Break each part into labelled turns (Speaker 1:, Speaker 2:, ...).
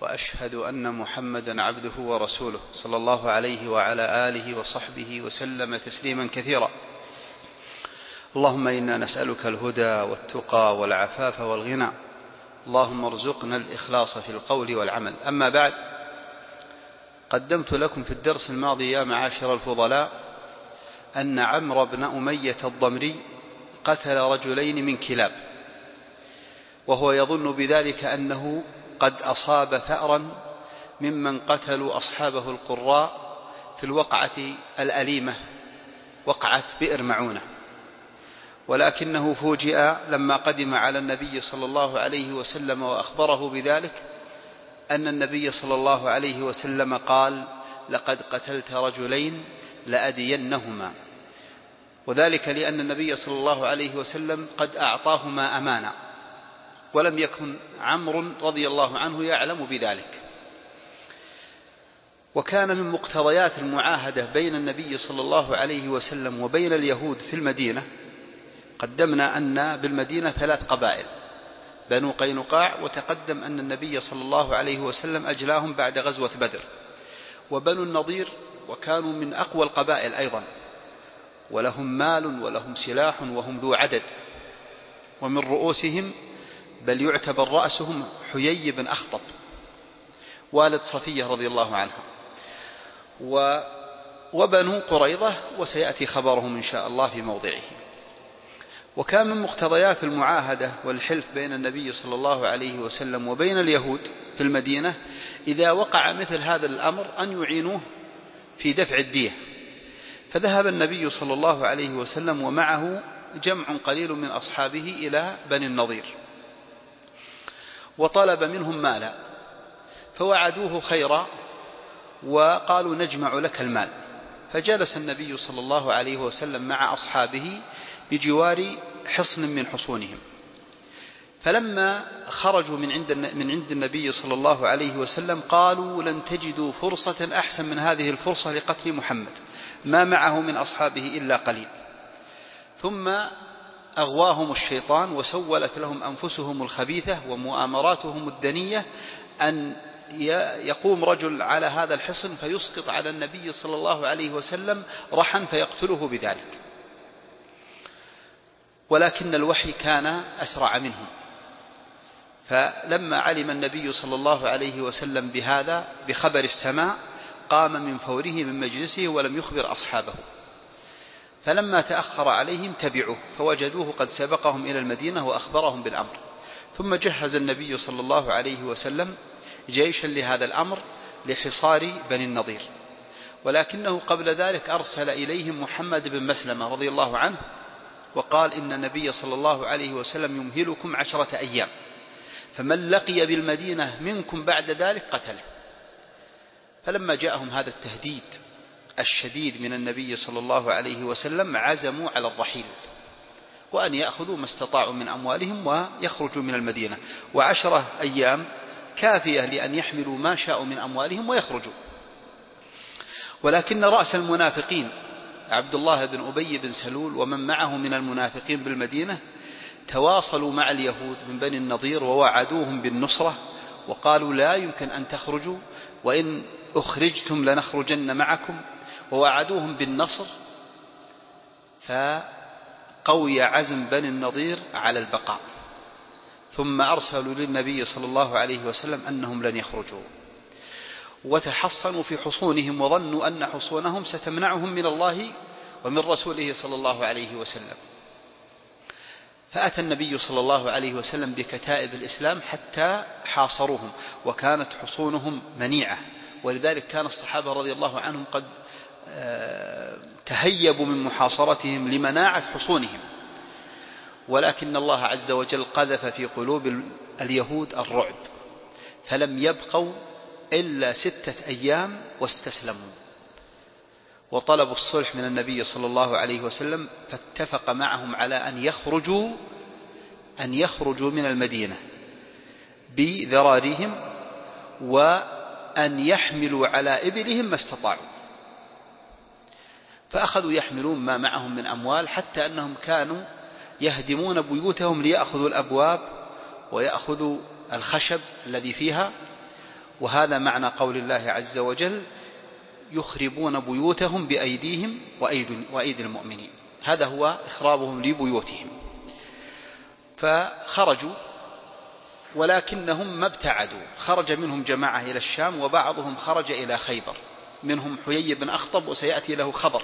Speaker 1: وأشهد أن محمدا عبده ورسوله صلى الله عليه وعلى آله وصحبه وسلم تسليما كثيرا. اللهم إنا نسألك الهدى والتقى والعفاف والغنى. اللهم ارزقنا الإخلاص في القول والعمل. أما بعد قدمت لكم في الدرس الماضي يا معاشر الفضلاء أن عمرو بن أمية الضمري قتل رجلين من كلاب وهو يظن بذلك أنه قد أصاب ثأرا ممن قتلوا أصحابه القراء في الوقعة الأليمة وقعة بئر معونة. ولكنه فوجئ لما قدم على النبي صلى الله عليه وسلم وأخبره بذلك أن النبي صلى الله عليه وسلم قال لقد قتلت رجلين لأدينهما. وذلك لأن النبي صلى الله عليه وسلم قد أعطاهما أمانة. ولم يكن عمرو رضي الله عنه يعلم بذلك. وكان من مقتضيات المعاهدة بين النبي صلى الله عليه وسلم وبين اليهود في المدينة قدمنا أن بالمدينة ثلاث قبائل بنو قينقاع وتقدم أن النبي صلى الله عليه وسلم أجلاهم بعد غزوة بدر. وبنو النضير وكانوا من أقوى القبائل أيضا ولهم مال ولهم سلاح وهم ذو عدد. ومن رؤوسهم بل يعتبر رأسهم حيي بن أخطب والد صفية رضي الله عنها. و وبنو قريضة وسيأتي خبرهم إن شاء الله في موضعه. وكان من مقتضيات المعاهدة والحلف بين النبي صلى الله عليه وسلم وبين اليهود في المدينة إذا وقع مثل هذا الأمر أن يعينوه في دفع الدية. فذهب النبي صلى الله عليه وسلم ومعه جمع قليل من أصحابه إلى بني النضير. وطلب منهم مالا فوعدوه خيرا وقالوا نجمع لك المال. فجلس النبي صلى الله عليه وسلم مع أصحابه بجوار حصن من حصونهم. فلما خرجوا من عند من عند النبي صلى الله عليه وسلم قالوا لن تجدوا فرصة أحسن من هذه الفرصة لقتل محمد. ما معه من أصحابه إلا قليل. ثم أغواهم الشيطان وسولت لهم أنفسهم الخبيثة ومؤامراتهم الدنية أن يقوم رجل على هذا الحصن فيسقط على النبي صلى الله عليه وسلم رحا فيقتله بذلك. ولكن الوحي كان أسرع منهم فلما علم النبي صلى الله عليه وسلم بهذا بخبر السماء قام من فوره من مجلسه ولم يخبر أصحابه. فلما تأخر عليهم تبعوه فوجدوه قد سبقهم إلى المدينة وأخبرهم بالأمر. ثم جهز النبي صلى الله عليه وسلم جيشا لهذا الأمر لحصار بني النضير. ولكنه قبل ذلك أرسل إليهم محمد بن مسلمة رضي الله عنه وقال إن النبي صلى الله عليه وسلم يمهلكم عشرة أيام فمن لقي بالمدينة منكم بعد ذلك قتله. فلما جاءهم هذا التهديد الشديد من النبي صلى الله عليه وسلم عزموا على الرحيل وأن يأخذوا ما استطاعوا من أموالهم ويخرجوا من المدينة. وعشرة أيام كافية لأن يحملوا ما شاءوا من أموالهم ويخرجوا. ولكن رأس المنافقين عبد الله بن أبي بن سلول ومن معه من المنافقين بالمدينة تواصلوا مع اليهود من بني النضير ووعدوهم بالنصرة وقالوا لا يمكن أن تخرجوا وإن أخرجتم لنخرجن معكم. ووعدوهم بالنصر فقوي عزم بني النضير على البقاء. ثم أرسلوا للنبي صلى الله عليه وسلم أنهم لن يخرجوا. وتحصنوا في حصونهم وظنوا أن حصونهم ستمنعهم من الله ومن رسوله صلى الله عليه وسلم. فأتى النبي صلى الله عليه وسلم بكتائب الإسلام حتى حاصروهم وكانت حصونهم منيعة. ولذلك كان الصحابة رضي الله عنهم قد تهيبوا من محاصرتهم لمناعة حصونهم. ولكن الله عز وجل قذف في قلوب اليهود الرعب فلم يبقوا إلا ستة أيام واستسلموا. وطلبوا الصلح من النبي صلى الله عليه وسلم فاتفق معهم على أن يخرجوا أن يخرجوا من المدينة بذراريهم وأن يحملوا على إبلهم ما استطاعوا. فأخذوا يحملون ما معهم من أموال حتى أنهم كانوا يهدمون بيوتهم ليأخذوا الأبواب ويأخذوا الخشب الذي فيها. وهذا معنى قول الله عز وجل يخربون بيوتهم بأيديهم وأيدي, المؤمنين. هذا هو إخرابهم لبيوتهم. فخرجوا ولكنهم ما ابتعدوا. خرج منهم جماعة إلى الشام وبعضهم خرج إلى خيبر. منهم حيي بن أخطب وسيأتي له خبر.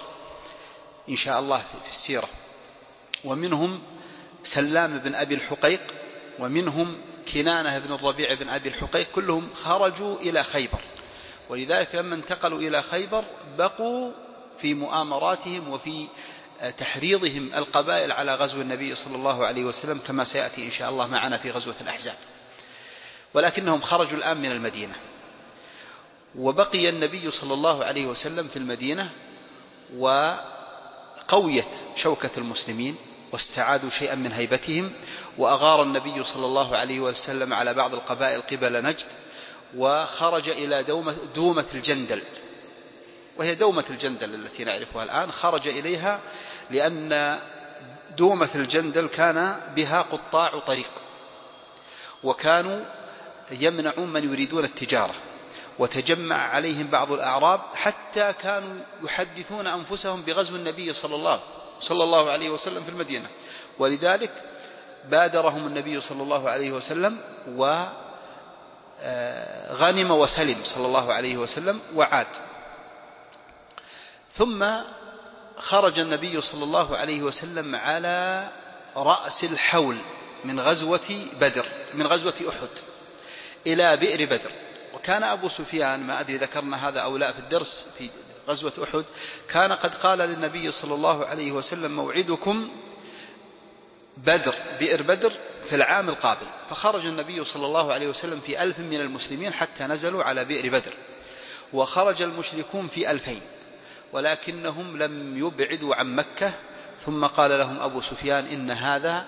Speaker 1: إن شاء الله في السيرة. ومنهم سلام بن أبي الحقيق ومنهم كنانة بن الربيع بن أبي الحقيق كلهم خرجوا إلى خيبر. ولذلك لما انتقلوا إلى خيبر بقوا في مؤامراتهم وفي تحريضهم القبائل على غزو النبي صلى الله عليه وسلم كما سيأتي إن شاء الله معنا في غزوة الأحزاب. ولكنهم خرجوا الآن من المدينة. وبقي النبي صلى الله عليه وسلم في المدينة وقويت شوكة المسلمين واستعادوا شيئا من هيبتهم وأغار النبي صلى الله عليه وسلم على بعض القبائل قبل نجد وخرج إلى دومة, دومة الجندل. وهي دومة الجندل التي نعرفها الآن. خرج إليها لأن دومة الجندل كان بها قطاع طريق. وكانوا يمنعون من يريدون التجارة. وتجمع عليهم بعض الأعراب حتى كانوا يحدثون أنفسهم بغزو النبي صلى الله صلى الله عليه وسلم في المدينة. ولذلك بادرهم النبي صلى الله عليه وسلم وغنم وسلم صلى الله عليه وسلم وعاد. ثم خرج النبي صلى الله عليه وسلم على رأس الحول من غزوة بدر من غزوة أحد إلى بئر بدر. وكان أبو سفيان ما أدري ذكرنا هذا أو لا في الدرس في غزوة أحد كان قد قال للنبي صلى الله عليه وسلم موعدكم بدر بئر بدر في العام القابل. فخرج النبي صلى الله عليه وسلم في ألف من المسلمين حتى نزلوا على بئر بدر وخرج المشركون في ألفين ولكنهم لم يبعدوا عن مكة. ثم قال لهم أبو سفيان إن هذا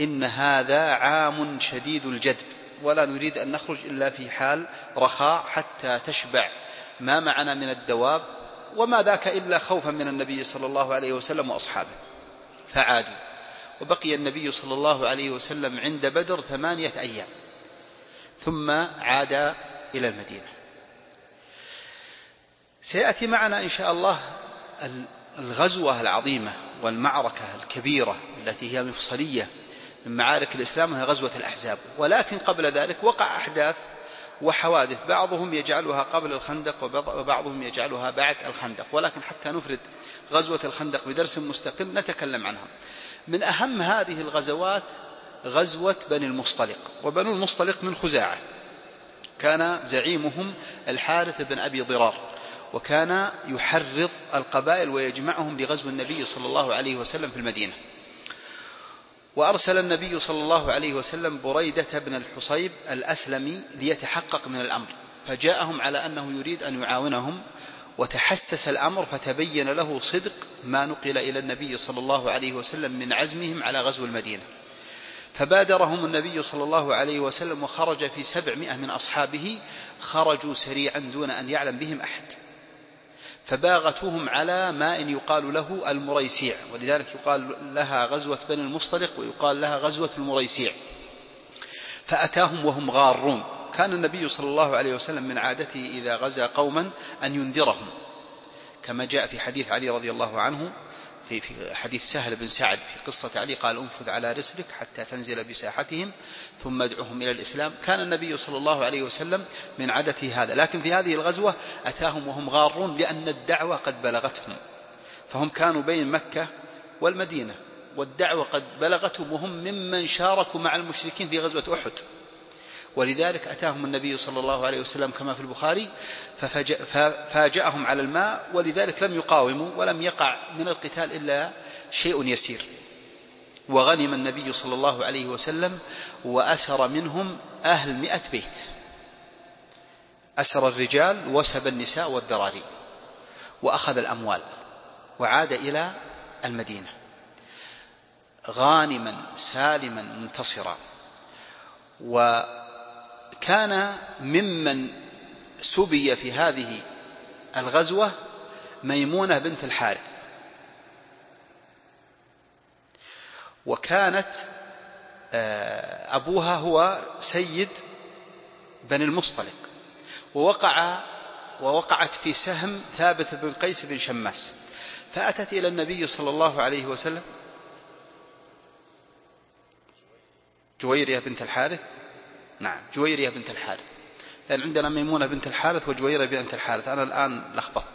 Speaker 1: إن هذا عام شديد الجدب. ولا نريد أن نخرج إلا في حال رخاء حتى تشبع. ما معنا من الدواب وما ذاك إلا خوفا من النبي صلى الله عليه وسلم وأصحابه. فعادوا. وبقي النبي صلى الله عليه وسلم عند بدر ثمانية أيام. ثم عاد إلى المدينة. سيأتي معنا إن شاء الله الغزوة العظيمة والمعركة الكبيرة التي هي مفصلية من معارك الإسلام وهي غزوة الأحزاب. ولكن قبل ذلك وقع أحداث وحوادث. بعضهم يجعلها قبل الخندق وبعضهم يجعلها بعد الخندق. ولكن حتى نفرد غزوة الخندق بدرس مستقل نتكلم عنها. من أهم هذه الغزوات غزوة بني المصطلق. وبنو المصطلق من خزاعة. كان زعيمهم الحارث بن أبي ضرار. وكان يحرض القبائل ويجمعهم لغزو النبي صلى الله عليه وسلم في المدينة. وأرسل النبي صلى الله عليه وسلم بريدة بن الحصيب الأسلمي ليتحقق من الأمر. فجاءهم على أنه يريد أن يعاونهم وتحسس الأمر فتبين له صدق ما نقل إلى النبي صلى الله عليه وسلم من عزمهم على غزو المدينة. فبادرهم النبي صلى الله عليه وسلم وخرج في سبعمائة من أصحابه خرجوا سريعا دون أن يعلم بهم أحد. فباغتوهم على ماء يقال له المريسيع. ولذلك يقال لها غزوة بني المصطلق ويقال لها غزوة المريسيع. فأتاهم وهم غارون. كان النبي صلى الله عليه وسلم من عادته إذا غزا قوما أن ينذرهم. كما جاء في حديث علي رضي الله عنه في في حديث سهل بن سعد في قصة علي قال انفذ على رسلك حتى تنزل بساحتهم ثم ادعهم إلى الإسلام. كان النبي صلى الله عليه وسلم من عادته هذا لكن في هذه الغزوة أتاهم وهم غارون لأن الدعوة قد بلغتهم فهم كانوا بين مكة والمدينة والدعوة قد بلغتهم وهم ممن شاركوا مع المشركين في غزوة أحد. ولذلك أتاهم النبي صلى الله عليه وسلم كما في البخاري ففاجأهم على الماء ولذلك لم يقاوموا ولم يقع من القتال إلا شيء يسير. وغنم النبي صلى الله عليه وسلم وأسر منهم أهل مئة بيت. أسر الرجال وسب النساء والذراري وأخذ الأموال وعاد إلى المدينة. غانما سالما منتصرا. وكان ممن سبي في هذه الغزوة ميمونة بنت الحارث. وكانت آه، أبوها هو سيد بني المصطلق. ووقع ووقعت في سهم ثابت بن قيس بن شماس. فأتت إلى النبي صلى الله عليه وسلم جويرية بنت الحارث نعم جويرية بنت الحارث. لأن عندنا ميمونة بنت الحارث وجويرية بنت الحارث. أنا الآن لخبطت.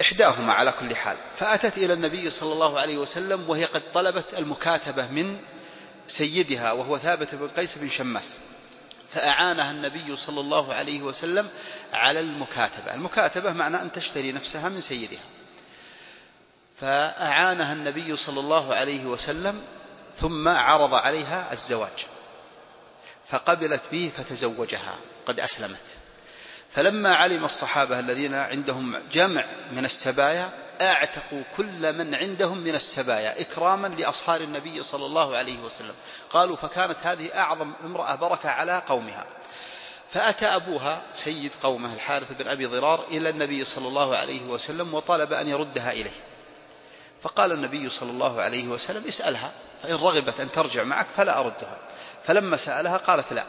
Speaker 1: إحداهما على كل حال فأتت إلى النبي صلى الله عليه وسلم وهي قد طلبت المكاتبة من سيدها وهو ثابت بن قيس بن شماس. فأعانها النبي صلى الله عليه وسلم على المكاتبة. المكاتبة معنى أن تشتري نفسها من سيدها. فأعانها النبي صلى الله عليه وسلم ثم عرض عليها الزواج. فقبلت به فتزوجها قد أسلمت. فلما علم الصحابة الذين عندهم جمع من السبايا أعتقوا كل من عندهم من السبايا إكراما لأصهار النبي صلى الله عليه وسلم. قالوا فكانت هذه أعظم امرأة بركة على قومها. فأتى أبوها سيد قومه الحارث بن أبي ضرار إلى النبي صلى الله عليه وسلم وطلب أن يردها إليه. فقال النبي صلى الله عليه وسلم اسألها فإن رغبت أن ترجع معك فلا أردها. فلما سألها قالت لا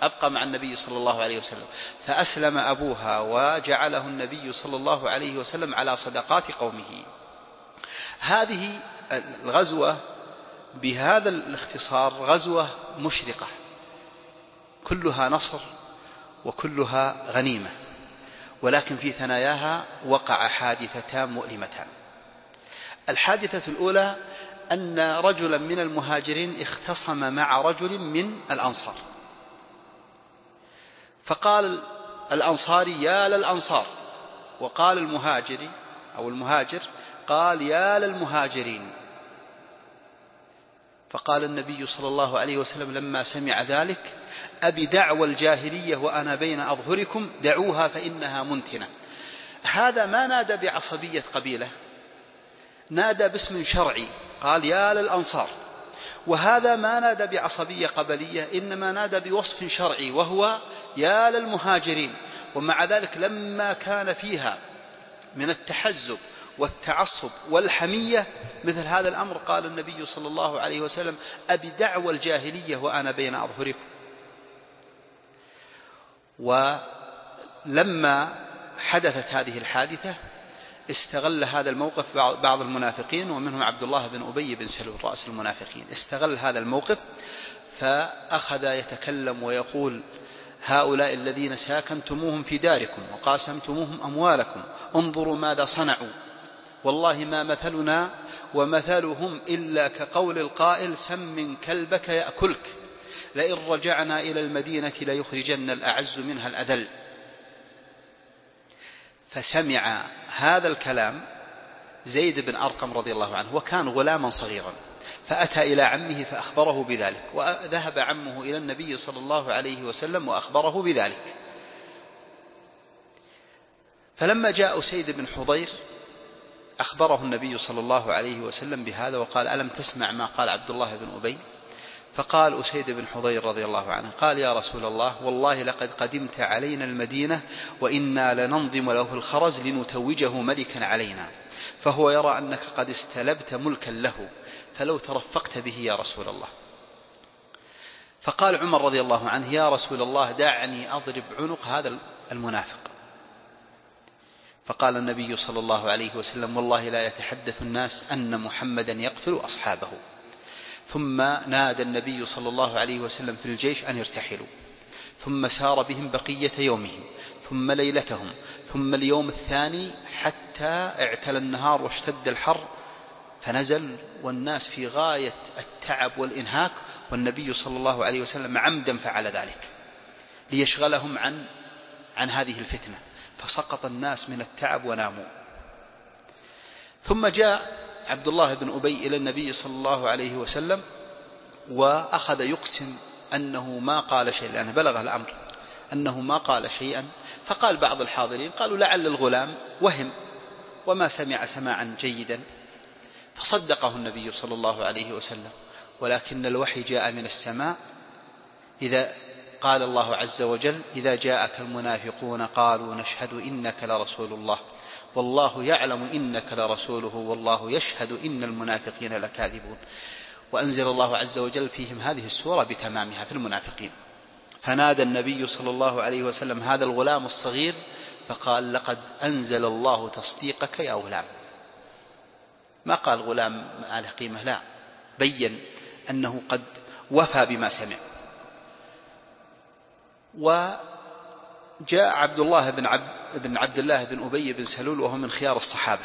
Speaker 1: أبقى مع النبي صلى الله عليه وسلم. فأسلم أبوها وجعله النبي صلى الله عليه وسلم على صدقات قومه. هذه الغزوة بهذا الاختصار غزوة مشرقة. كلها نصر وكلها غنيمة. ولكن في ثناياها وقع حادثتان مؤلمتان. الحادثة الأولى أن رجلا من المهاجرين اختصم مع رجل من الأنصار. فقال الأنصاري يا للأنصار. وقال المهاجري أو المهاجر قال يا للمهاجرين. فقال النبي صلى الله عليه وسلم لما سمع ذلك أبي دعوى الجاهلية وأنا بين أظهركم دعوها فإنها منتنة. هذا ما نادى بعصبية قبيلة. نادى باسم شرعي. قال يا للأنصار. وهذا ما نادى بعصبية قبلية إنما نادى بوصف شرعي وهو يا للمهاجرين. ومع ذلك لما كان فيها من التحزب والتعصب والحمية مثل هذا الأمر قال النبي صلى الله عليه وسلم أبي دعوى الجاهلية وأنا بين أظهركم. ولما حدثت هذه الحادثة استغل هذا الموقف بعض المنافقين ومنهم عبد الله بن أبي بن سلول رأس المنافقين. استغل هذا الموقف فأخذ يتكلم ويقول هؤلاء الذين ساكنتموهم في داركم وقاسمتموهم أموالكم انظروا ماذا صنعوا. والله ما مثلنا ومثلهم إلا كقول القائل سم كلبك يأكلك لئن رجعنا إلى المدينة ليخرجن الأعز منها الأذل. فسمع هذا الكلام زيد بن أرقم رضي الله عنه وكان غلاما صغيرا فأتى إلى عمه فأخبره بذلك وذهب عمه إلى النبي صلى الله عليه وسلم وأخبره بذلك. فلما جاء أسيد بن حضير أخبره النبي صلى الله عليه وسلم بهذا وقال ألم تسمع ما قال عبد الله بن أبي؟ فقال أسيد بن حضير رضي الله عنه قال يا رسول الله والله لقد قدمت علينا المدينة وإنا لننظم له الخرز لنتوجه ملكا علينا فهو يرى أنك قد استلبت ملكا له فلو ترفقت به يا رسول الله. فقال عمر رضي الله عنه يا رسول الله دعني أضرب عنق هذا المنافق. فقال النبي صلى الله عليه وسلم والله لا يتحدث الناس أن محمدا يقتل أصحابه. ثم نادى النبي صلى الله عليه وسلم في الجيش أن يرتحلوا. ثم سار بهم بقية يومهم ثم ليلتهم ثم اليوم الثاني حتى اعتلى النهار واشتد الحر فنزل والناس في غاية التعب والإنهاك والنبي صلى الله عليه وسلم عمدا فعل ذلك ليشغلهم عن عن هذه الفتنة فسقط الناس من التعب وناموا. ثم جاء عبد الله بن أبي إلى النبي صلى الله عليه وسلم وأخذ يقسم أنه ما قال شيئا لأنه بلغ الأمر أنه ما قال شيئا فقال بعض الحاضرين قالوا لعل الغلام وهم وما سمع سماعا جيدا فصدقه النبي صلى الله عليه وسلم ولكن الوحي جاء من السماء إذا قال الله عز وجل إذا جاءك المنافقون قالوا نشهد إنك لرسول الله. والله يعلم إنك لرسوله والله يشهد إن المنافقين لكاذبون. وأنزل الله عز وجل فيهم هذه السورة بتمامها في المنافقين. فنادى النبي صلى الله عليه وسلم هذا الغلام الصغير فقال لقد أنزل الله تصديقك يا غلام. ما قال غلام له قيمة؟ لا. بين أنه قد وفى بما سمع. وجاء عبد الله بن عبد, بن عبد الله بن أبي بن سلول وهو من خيار الصحابة.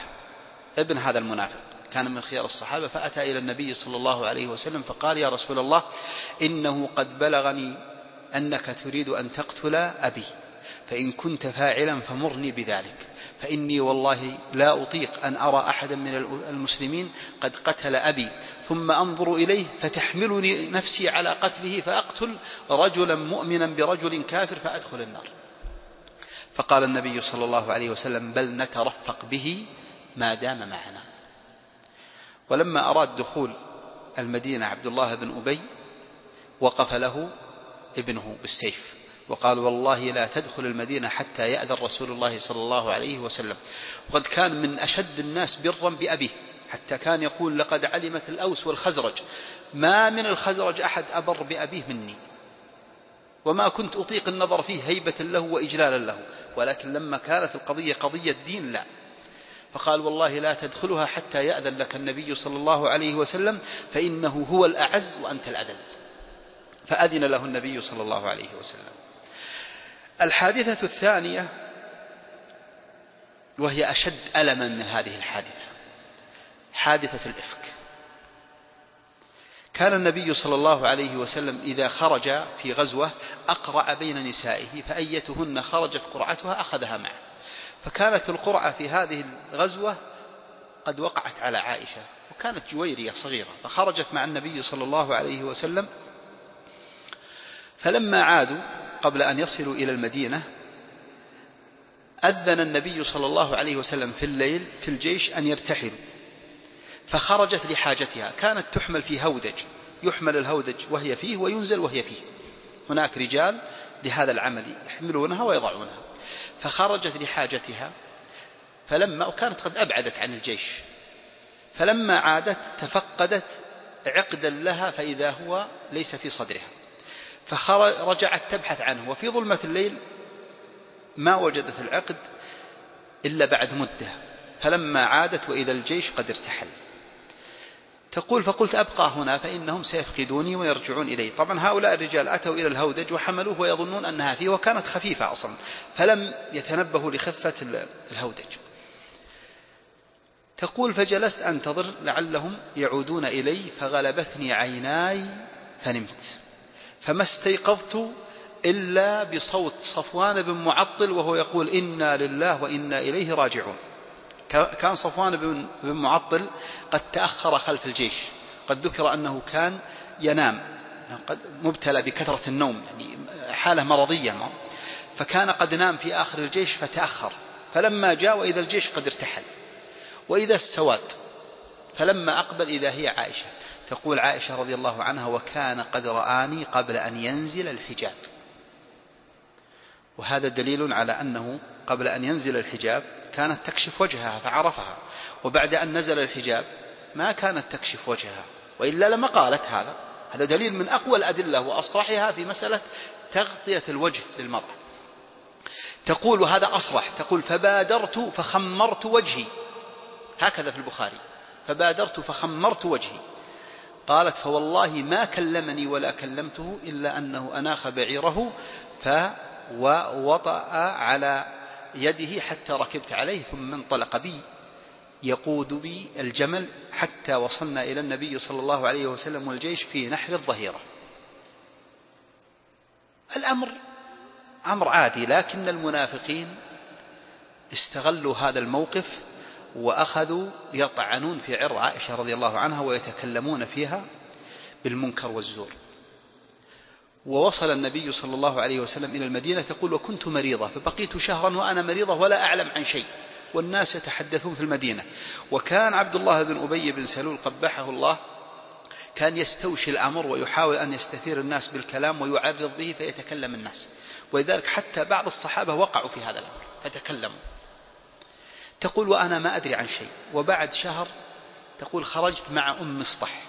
Speaker 1: ابن هذا المنافق كان من خيار الصحابة فأتى إلى النبي صلى الله عليه وسلم فقال يا رسول الله إنه قد بلغني أنك تريد أن تقتل أبي فإن كنت فاعلا فمرني بذلك فإني والله لا أطيق أن أرى أحدا من المسلمين قد قتل أبي ثم أنظر إليه فتحملني نفسي على قتله فأقتل رجلا مؤمنا برجل كافر فأدخل النار. فقال النبي صلى الله عليه وسلم بل نترفق به ما دام معنا. ولما أراد دخول المدينة عبد الله بن أبي وقف له ابنه بالسيف وقال والله لا تدخل المدينة حتى يأذن رسول الله صلى الله عليه وسلم. وقد كان من أشد الناس برا بأبيه حتى كان يقول لقد علمت الأوس والخزرج. ما من الخزرج أحد أبر بأبيه مني. وما كنت أطيق النظر فيه هيبة له وإجلالا له. ولكن لما كانت القضية قضية دين لا. فقال والله لا تدخلها حتى يأذن لك النبي صلى الله عليه وسلم فإنه هو الأعز وأنت الأذل. فأذن له النبي صلى الله عليه وسلم. الحادثة الثانية وهي أشد ألما من هذه الحادثة حادثة الإفك. كان النبي صلى الله عليه وسلم إذا خرج في غزوة أقرع بين نسائه فأيتهن خرجت قرعتها أخذها معه. فكانت القرعة في هذه الغزوة قد وقعت على عائشة وكانت جويرية صغيرة فخرجت مع النبي صلى الله عليه وسلم. فلما عادوا قبل أن يصلوا إلى المدينة أذن النبي صلى الله عليه وسلم في الليل في الجيش أن يرتحلوا. فخرجت لحاجتها. كانت تحمل في هودج. يحمل الهودج وهي فيه وينزل وهي فيه. هناك رجال لهذا العمل يحملونها ويضعونها. فخرجت لحاجتها. فلما وكانت قد أبعدت عن الجيش. فلما عادت تفقدت عقدا لها فإذا هو ليس في صدرها. فرجعت تبحث عنه. وفي ظلمة الليل ما وجدت العقد إلا بعد مدة. فلما عادت وإذا الجيش قد ارتحل. تقول فقلت أبقى هنا فإنهم سيفقدوني ويرجعون إلي. طبعا هؤلاء الرجال أتوا إلى الهودج وحملوه ويظنون أنها فيه وكانت خفيفة أصلا فلم يتنبهوا لخفة الهودج. تقول فجلست أنتظر لعلهم يعودون إلي فغلبتني عيناي فنمت. فما استيقظت إلا بصوت صفوان بن معطل وهو يقول إنا لله وإنا إليه راجعون. كان صفوان بن معطل قد تأخر خلف الجيش. قد ذكر أنه كان ينام. قد مبتلى بكثرة النوم يعني حالة مرضية فكان قد نام في آخر الجيش فتأخر. فلما جاء وإذا الجيش قد ارتحل. وإذا السواد. فلما أقبل إذا هي عائشة. تقول عائشة رضي الله عنها وكان قد رآني قبل أن ينزل الحجاب. وهذا دليل على أنه قبل أن ينزل الحجاب كانت تكشف وجهها فعرفها. وبعد أن نزل الحجاب ما كانت تكشف وجهها وإلا لما قالت هذا. هذا دليل من أقوى الأدلة وأصرحها في مسألة تغطية الوجه للمرأة. تقول وهذا أصرح تقول فبادرت فخمرت وجهي. هكذا في البخاري. فبادرت فخمرت وجهي. قالت فوالله ما كلمني ولا كلمته إلا أنه أناخ بعيره فوطأ على يده حتى ركبت عليه ثم انطلق بي يقود بي الجمل حتى وصلنا إلى النبي صلى الله عليه وسلم والجيش في نحر الظهيرة. الأمر أمر عادي لكن المنافقين استغلوا هذا الموقف وأخذوا يطعنون في عرض عائشة رضي الله عنها ويتكلمون فيها بالمنكر والزور. ووصل النبي صلى الله عليه وسلم إلى المدينة تقول وكنت مريضة فبقيت شهرا وأنا مريضة ولا أعلم عن شيء. والناس يتحدثون في المدينة. وكان عبد الله بن أبي بن سلول قبحه الله كان يستوشي الأمر ويحاول أن يستثير الناس بالكلام ويعرض به فيتكلم الناس. ولذلك حتى بعض الصحابة وقعوا في هذا الأمر فتكلموا. تقول وأنا ما أدري عن شيء. وبعد شهر تقول خرجت مع أم مصطح.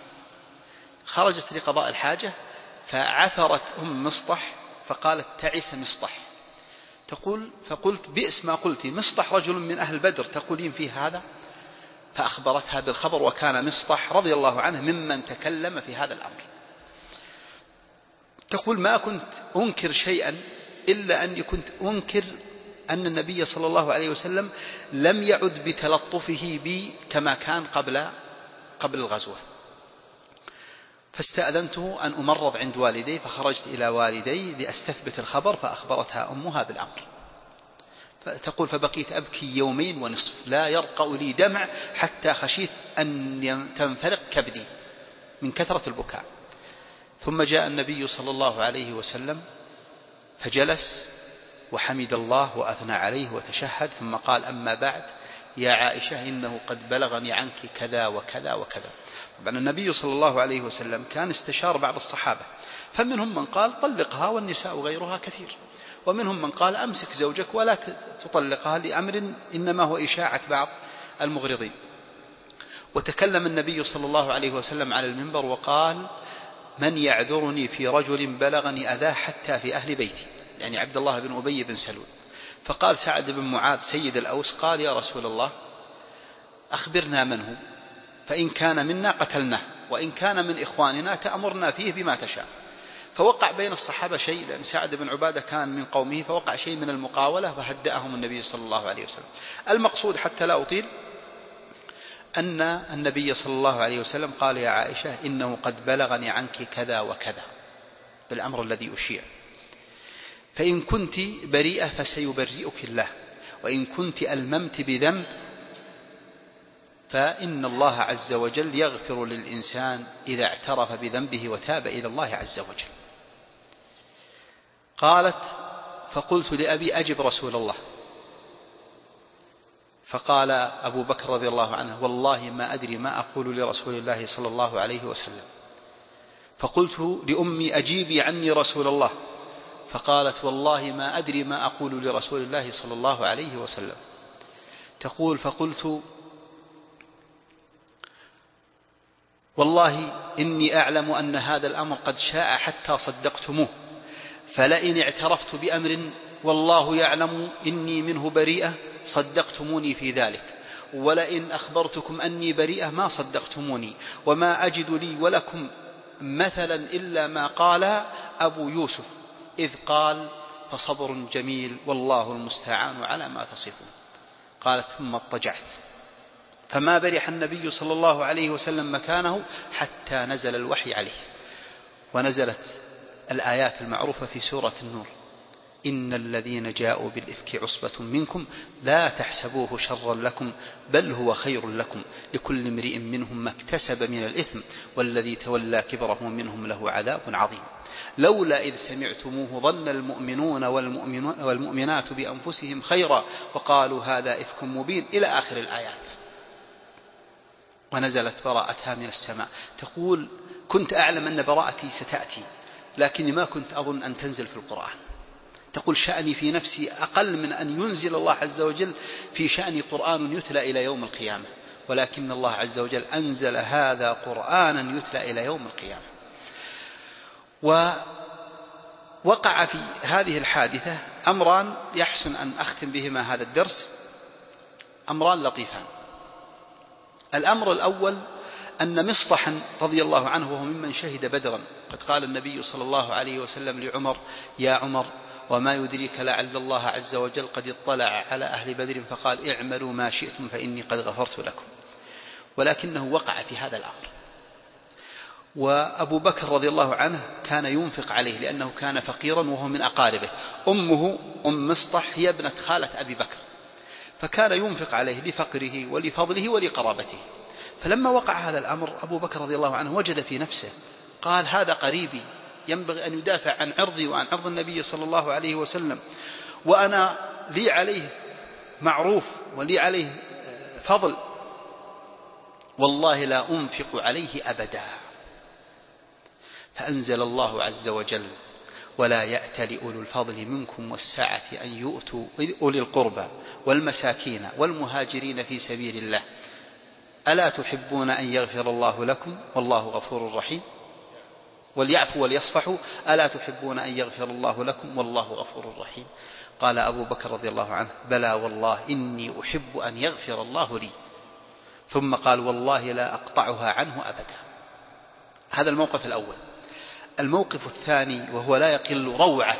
Speaker 1: خرجت لقضاء الحاجة فعثرت أم مصطح فقالت تعس مصطح. تقول فقلت بئس ما قلت مصطح رجل من أهل بدر تقولين فيه هذا؟ فأخبرتها بالخبر وكان مصطح رضي الله عنه ممن تكلم في هذا الأمر. تقول ما كنت أنكر شيئا إلا أني كنت أنكر أن النبي صلى الله عليه وسلم لم يعد بتلطفه بي كما كان قبل قبل الغزوة. فاستأذنته أن أمرض عند والدي فخرجت إلى والدي لأستثبت الخبر فأخبرتها أمها بالأمر. تقول فبقيت أبكي يومين ونصف لا يرقى لي دمع حتى خشيت أن تنفرق كبدي من كثرة البكاء. ثم جاء النبي صلى الله عليه وسلم فجلس وحمد الله وأثنى عليه وتشهد ثم قال أما بعد يا عائشة إنه قد بلغني عنك كذا وكذا وكذا. طبعا النبي صلى الله عليه وسلم كان استشار بعض الصحابة فمنهم من قال طلقها والنساء غيرها كثير ومنهم من قال أمسك زوجك ولا تطلقها لأمر إنما هو إشاعة بعض المغرضين. وتكلم النبي صلى الله عليه وسلم على المنبر وقال من يعذرني في رجل بلغني أذاه حتى في أهل بيتي. يعني عبد الله بن أبي بن سلول. فقال سعد بن معاذ سيد الأوس قال يا رسول الله أخبرنا من هو؟ فإن كان منا قتلناه وإن كان من إخواننا تأمرنا فيه بما تشاء. فوقع بين الصحابة شيء لأن سعد بن عبادة كان من قومه فوقع شيء من المقاولة فهدأهم النبي صلى الله عليه وسلم. المقصود حتى لا أطيل أن النبي صلى الله عليه وسلم قال يا عائشة إنه قد بلغني عنك كذا وكذا بالأمر الذي أشيع. فإن كنت بريئة فسيبرئك الله وإن كنت ألممت بذنب فإن الله عز وجل يغفر للإنسان إذا اعترف بذنبه وتاب إلى الله عز وجل. قالت فقلت لأبي أجب رسول الله. فقال أبو بكر رضي الله عنه والله ما أدري ما أقول لرسول الله صلى الله عليه وسلم. فقلت لأمي أجيبي عني رسول الله. فقالت والله ما أدري ما أقول لرسول الله صلى الله عليه وسلم. تقول فقلت والله إني أعلم أن هذا الأمر قد شاء حتى صدقتموه فلئن اعترفت بأمر والله يعلم إني منه بريئة صدقتموني في ذلك ولئن أخبرتكم أني بريئة ما صدقتموني وما أجد لي ولكم مثلا إلا ما قال أبو يوسف. إذ قال فصبر جميل والله المستعان على ما تصفون. قالت ثم اضطجعت. فما برح النبي صلى الله عليه وسلم مكانه حتى نزل الوحي عليه. ونزلت الآيات المعروفة في سورة النور إن الذين جاءوا بالإفك عصبة منكم لا تحسبوه شرا لكم بل هو خير لكم لكل امرئ منهم ما اكتسب من الإثم والذي تولى كبره منهم له عذاب عظيم. لولا إذ سمعتموه ظن المؤمنون والمؤمنات بأنفسهم خيرا وقالوا هذا إفك مبين إلى آخر الآيات. ونزلت براءتها من السماء. تقول كنت أعلم أن براءتي ستأتي لكني ما كنت أظن أن تنزل في القرآن. تقول شأني في نفسي أقل من أن ينزل الله عز وجل في شأن قرآن يتلى إلى يوم القيامة. ولكن الله عز وجل أنزل هذا قرآنا يتلى إلى يوم القيامة. ووقع في هذه الحادثة أمران يحسن أن أختم بهما هذا الدرس. أمران لطيفان. الأمر الأول أن مصطحا رضي الله عنه وهو ممن شهد بدرا قد قال النبي صلى الله عليه وسلم لعمر يا عمر وما يدريك لعل الله عز وجل قد اطلع على أهل بدر فقال اعملوا ما شئتم فإني قد غفرت لكم. ولكنه وقع في هذا الأمر. وأبو بكر رضي الله عنه كان ينفق عليه لأنه كان فقيرا وهو من أقاربه. أمه أم مصطح هي ابنة خالة أبي بكر. فكان ينفق عليه لفقره ولفضله ولقرابته. فلما وقع هذا الأمر أبو بكر رضي الله عنه وجد في نفسه قال هذا قريبي ينبغي أن يدافع عن عرضي وعن عرض النبي صلى الله عليه وسلم. وأنا لي عليه معروف ولي عليه فضل. والله لا أنفق عليه أبدا. فأنزل الله عز وجل ولا يأت لأولو الفضل منكم والسعة أن يؤتوا أولي القربى والمساكين والمهاجرين في سبيل الله. ألا تحبون أن يغفر الله لكم؟ والله غفور رحيم. وليعفوا وليصفحوا ألا تحبون أن يغفر الله لكم؟ والله غفور رحيم. قال أبو بكر رضي الله عنه بلى والله إني أحب أن يغفر الله لي. ثم قال والله لا أقطعها عنه أبدا. هذا الموقف الأول. الموقف الثاني وهو لا يقل روعة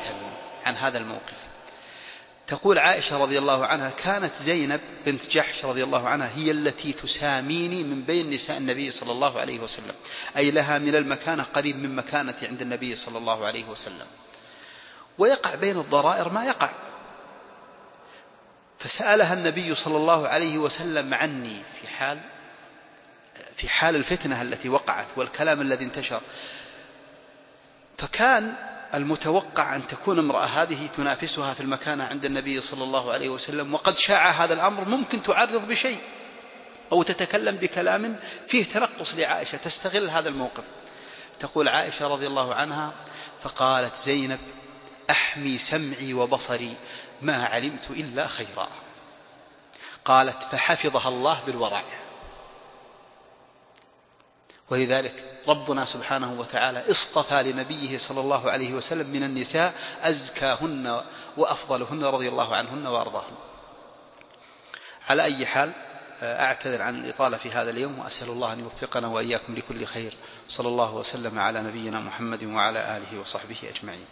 Speaker 1: عن هذا الموقف. تقول عائشة رضي الله عنها كانت زينب بنت جحش رضي الله عنها هي التي تساميني من بين نساء النبي صلى الله عليه وسلم أي لها من المكانة قريب من مكانتي عند النبي صلى الله عليه وسلم. ويقع بين الضرائر ما يقع. فسألها النبي صلى الله عليه وسلم عني في حال في حال الفتنة التي وقعت والكلام الذي انتشر. فكان المتوقع أن تكون امرأة هذه تنافسها في المكانة عند النبي صلى الله عليه وسلم وقد شاع هذا الأمر ممكن تعرض بشيء أو تتكلم بكلام فيه تنقص لعائشة تستغل هذا الموقف. تقول عائشة رضي الله عنها فقالت زينب أحمي سمعي وبصري ما علمت إلا خيرا. قالت فحفظها الله بالورع ولذلك ربنا سبحانه وتعالى اصطفى لنبيه صلى الله عليه وسلم من النساء أزكاهن وأفضلهن رضي الله عنهن وأرضاهن. على أي حال أعتذر عن الإطالة في هذا اليوم وأسأل الله أن يوفقنا وإياكم لكل خير. صلى الله وسلم على نبينا محمد وعلى آله وصحبه أجمعين.